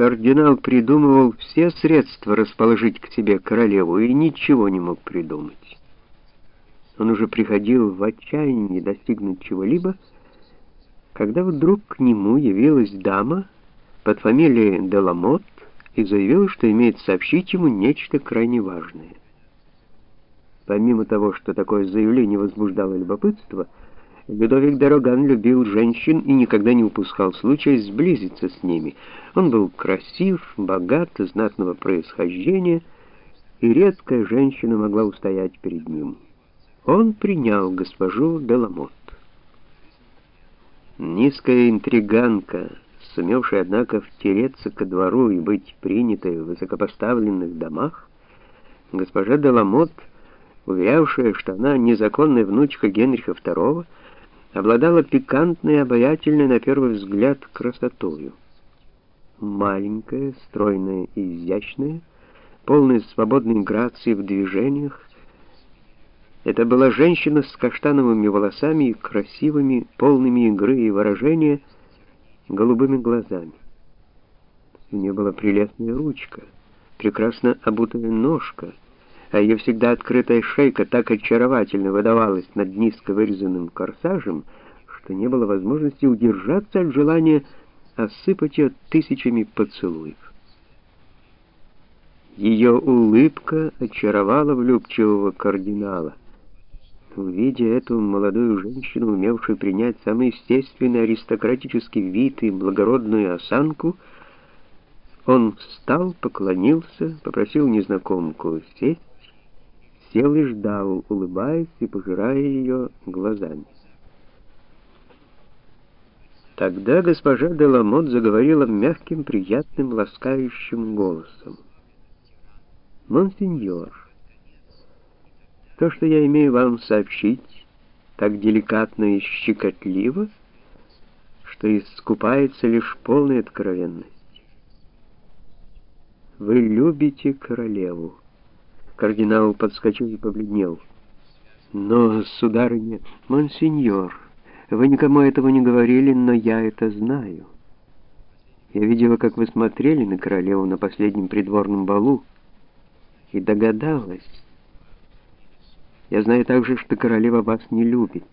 Кардинал придумывал все средства расположить к себе королеву и ничего не мог придумать. Он уже приходил в отчаяние достигнуть чего-либо, когда вдруг к нему явилась дама под фамилией Деламот и заявила, что имеет сообщить ему нечто крайне важное. Помимо того, что такое заявление возбуждало любопытство, Людовик Дороган любил женщин и никогда не упускал случая сблизиться с ними. Он был красив, богат, знатного происхождения, и редкая женщина могла устоять перед ним. Он принял госпожу Деламот. Низкая интриганка, сумевшая, однако, втереться ко двору и быть принятой в высокопоставленных домах, госпожа Деламот, уверявшая, что она незаконная внучка Генриха II, обладала пикантной и обаятельной на первый взгляд красотою. Маленькая, стройная и изящная, полная свободной грации в движениях, это была женщина с каштановыми волосами и красивыми, полными игры и выражения, голубыми глазами. У нее была прелестная ручка, прекрасно обутая ножка, а ее всегда открытая шейка так очаровательно выдавалась над низко вырезанным корсажем, что не было возможности удержаться от желания осыпать ее тысячами поцелуев. Ее улыбка очаровала влюбчивого кардинала. Увидя эту молодую женщину, умевшую принять самый естественный аристократический вид и благородную осанку, он встал, поклонился, попросил незнакомку сесть, сел и ждал, улыбаясь и пожирая ее глазами. Тогда госпожа Деламот заговорила мягким, приятным, ласкающим голосом. «Монсеньор, то, что я имею вам сообщить, так деликатно и щекотливо, что искупается лишь полной откровенность. Вы любите королеву. Кардинал подскочил и побледнел. «Но, сударыня, монсеньор, вы никому этого не говорили, но я это знаю. Я видела, как вы смотрели на королеву на последнем придворном балу, и догадалась. Я знаю также, что королева вас не любит,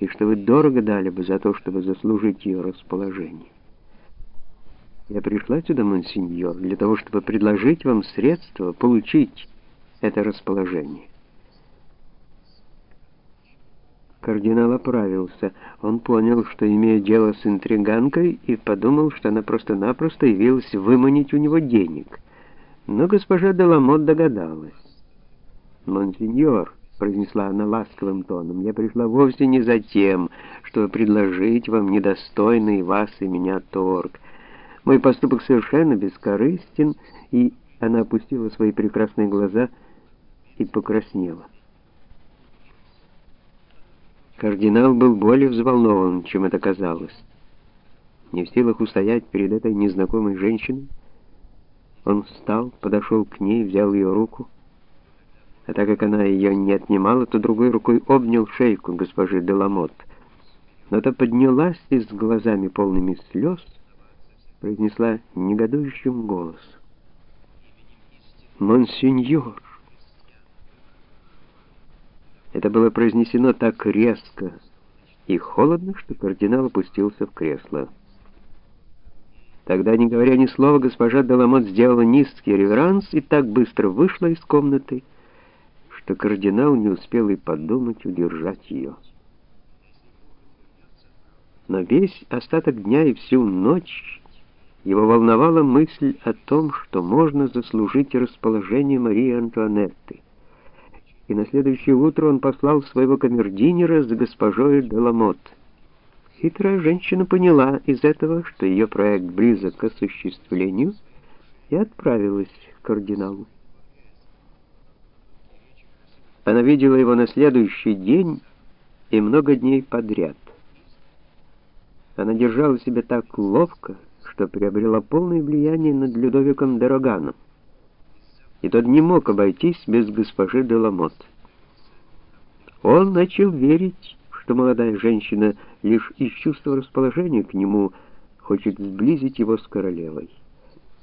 и что вы дорого дали бы за то, чтобы заслужить ее расположение. Я пришла сюда, монсеньор, для того, чтобы предложить вам средства получить это расположение. Кардинал оправился. Он понял, что имеет дело с интриганкой, и подумал, что она просто-напросто явилась выманить у него денег. Но госпожа Деламот догадалась. «Монсеньор», — произнесла она ласковым тоном, — «я пришла вовсе не за тем, чтобы предложить вам недостойный вас и меня торг». Мой поступок совершенно бескорыстен, и она опустила свои прекрасные глаза и покраснела. Кардинал был более взволнован, чем это казалось. Не в силах устоять перед этой незнакомой женщиной, он встал, подошел к ней, взял ее руку, а так как она ее не отнимала, то другой рукой обнял шейку госпожи Деламот. Но та поднялась и с глазами полными слез произнесла негодующим голосом. «Монсеньор!» Это было произнесено так резко и холодно, что кардинал опустился в кресло. Тогда, не говоря ни слова, госпожа Деламот сделала низкий реверанс и так быстро вышла из комнаты, что кардинал не успел и подумать удержать ее. Но весь остаток дня и всю ночь его волновала мысль о том, что можно заслужить расположение Марии Антуанетты. И на следующее утро он послал своего камердинера с госпожой Деламот. Хитрая женщина поняла из этого, что ее проект близок к осуществлению, и отправилась к кардиналу. Она видела его на следующий день и много дней подряд. Она держала себя так ловко, что приобрела полное влияние над Людовиком Дороганом, и тот не мог обойтись без госпожи Деламот. Он начал верить, что молодая женщина лишь из чувства расположения к нему хочет сблизить его с королевой.